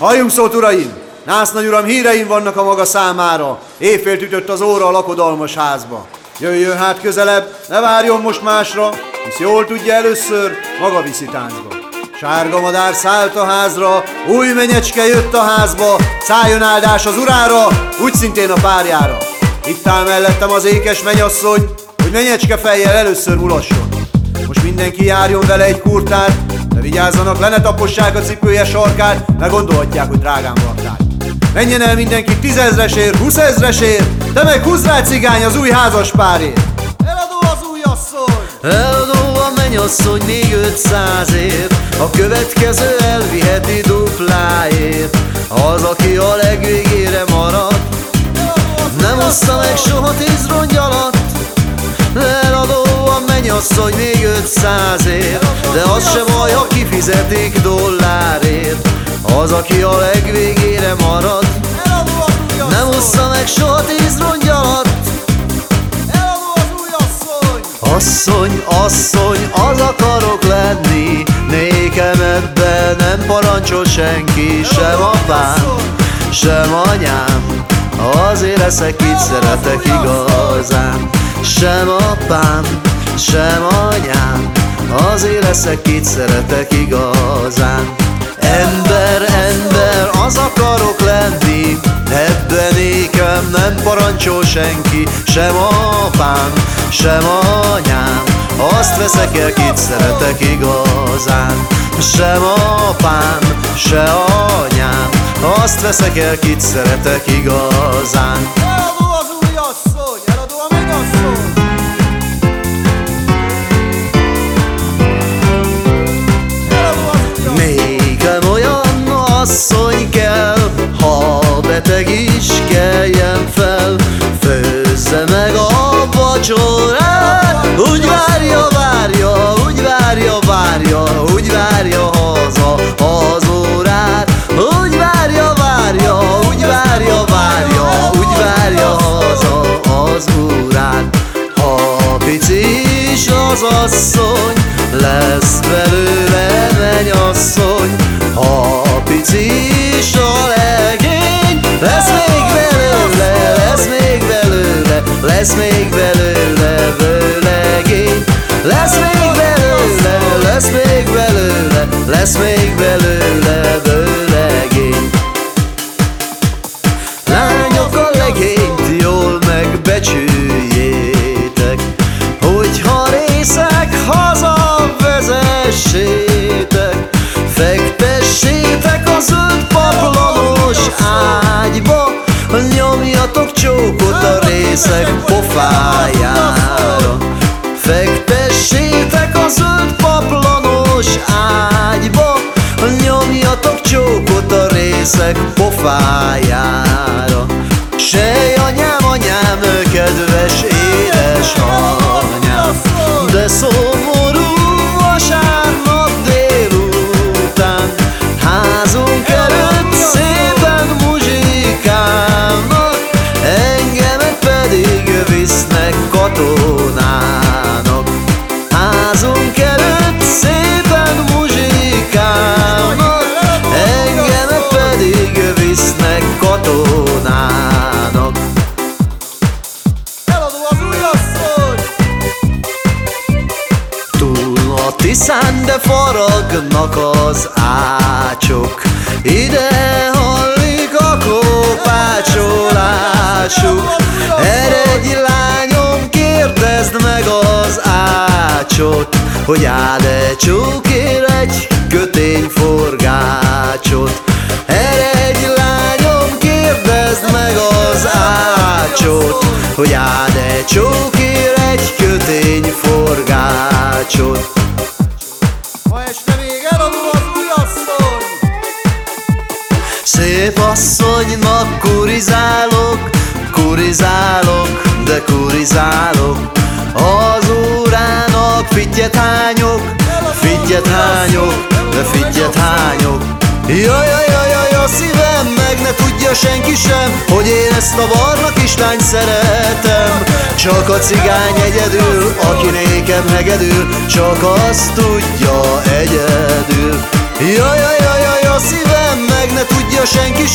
Halljunk szót, uraim! Nász nagy uram, híreim vannak a maga számára. Éjfél ütött az óra a lakodalmas házba. Jöjjön hát közelebb, ne várjon most másra, hisz jól tudja először, maga viszi táncba. Sárga madár szállt a házra, új menyecske jött a házba, szálljon áldás az urára, úgy szintén a párjára. Itt áll mellettem az ékes menyasszony, hogy menyecske fejjel először mulasson. Most mindenki járjon vele egy kurtát, vigyázzanak, le ne tapossák a cipője sarkát, mert gondolhatják, hogy drágán varták. Menjen el mindenki tízezresért, huszezresért, te meg húzz rá cigány az új házas párért. Eladó az új asszony! Eladó a mennyasszony még 500ért A következő elviheti dupláért Az, aki a legvégére marad Nem hozta meg soha tíz rongy alatt a mennyasszony még 500ért De az sem baj, ha kifizetik dollárért. Az, aki a legvégére marad asszony! Nem hozta meg soha tíz rongy alatt asszony! Asszony, asszony, az akarok lenni. Nékem ebben nem parancsol senki Sem apám, sem anyám. Azért leszek, itt szeretek igazán. Sem apám, sem anyám Azért leszek, itt szeretek igazán. Ember, ember, az akarok lenni Ebben nékem nem parancsol senki Sem apám, sem anyám. Azt veszek el, kit szeretek igazán Sem apám, se anyám. Azt veszek el, kit szeretek igazán az órát. Ha pici is az asszony, lesz belőle mennyasszony. Ha pici is a legény, lesz még belőle, lesz még belőle, lesz még belőle vőlegény. Lesz még belőle, lesz még belőle, lesz még belőle a részek pofájára. Fektessétek a zöld paplanos ágyba Nyomjatok csókot a részek pofájára. Sej anyám, anyám, kedves édes anyám De szomorú tiszán, de faragnak az ácsok. Ide hallik a kopácsolásuk. Eredj lányom, kérdezd meg az ácsot Hogy áld-e csókér egy kötényforgácsot Eredj lányom, kérdezd meg az ácsot Hogy áld-e csókér egy kötényforgácsot Ma Szép asszonynak kurizálok, kurizálok, de kurizálok. Az órának fittyet hányok, fittyet hányok, de fittyet hányok. Jaj, jaj, jaj, jaj, a szívem meg ne tudja senki sem Hogy én ezt a barna kislányt szeretem. Csak a cigány egyedül, aki nékem hegedül Csak azt tudja egyedül. Jaj,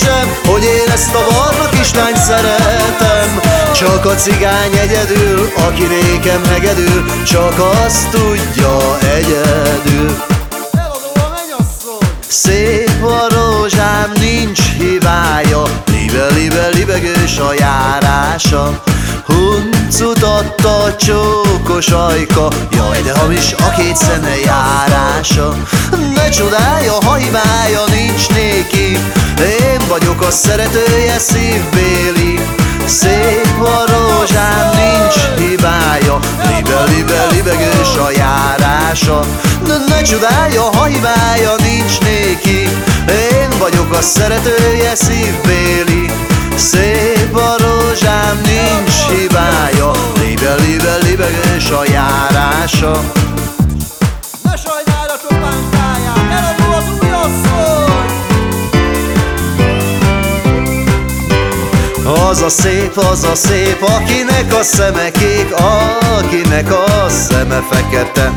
sem Hogy én ezt a barna kislányt szeretem. Csak a cigány egyedül, aki nékem hegedül Csak azt tudja egyedül. A! Szép a rózsám, nincs hibája Libe, libe, libegős a járása. Huncut adta csókos ajka Jaj, de hamis a két szeme járása. Ne csodálja, ha hibája nincs néki Én vagyok a szeretője szívbéli Szép a rózsám, nincs hibája. Libe, libe, libegős a járása. Ne csodálja, ha hibája nincs néki. Én vagyok a szeretője szívbéli Szép a rózsám, nincs hibája. Libe, libe, libegős a járása Az a szép, az a szép, akinek a szeme kék, akinek a szeme fekete.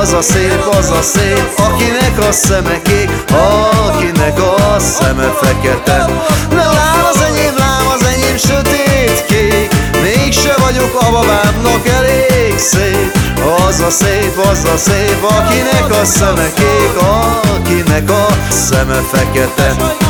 Az a szép, az a szép, akinek a szeme kék, akinek a szeme fekete. De lám az enyém, lám az enyém sötét kék, mégse vagyok a babámnak elég szép. Az a szép, az a szép, akinek a szeme kék, akinek a szeme fekete.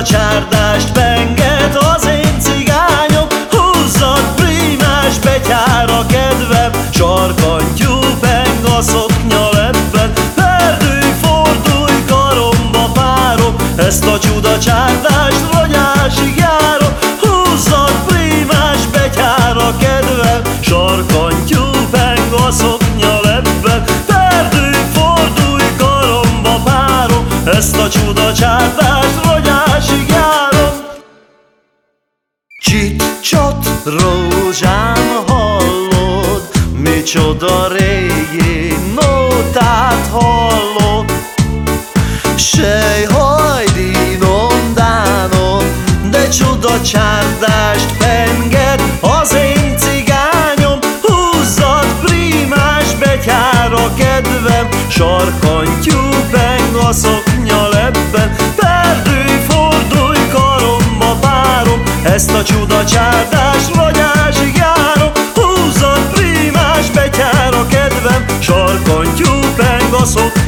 Csuda csárdást penget az én cigányom. Húzzad prímás betyára kedvem Sarkantyú peng a szoknya lebben Perdülj, fordulj, karomba párom Ezt a csuda csárdást rogyásig járom. Húzzad prímás betyára kedvem Sarkantyú peng a szoknya lebben Perdülj, fordulj, karomba párom Ezt a csuda csárdást rogyásig járom csit csat rózsám hallod? Micsoda régi nótát hallok Sej hajdinom dánom, de csuda csárdást penget Az én cigányom. Húzzad prímás betyára kedvem Sarkantyú peng a szoknya lebben Ezt a csuda csárdás rogyásig járom Húzzad prímás betyára kedvem Sarkantyú peng